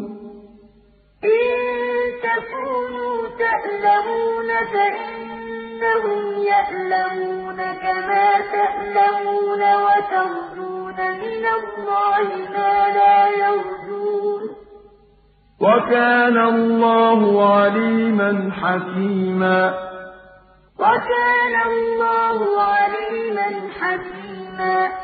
ۗ تَكُونُوا تَأْلَمُونَ فَإِنَّهُمْ يَأْلَمُونَ كَمَا تَأْلَمُونَ وَتَرْجُونَ مِنَ اللَّهِ مَا لَا يَرْجُونَ ۗ. وَكَانَ اللَّهُ عَلِيمًا حَكِيمًا.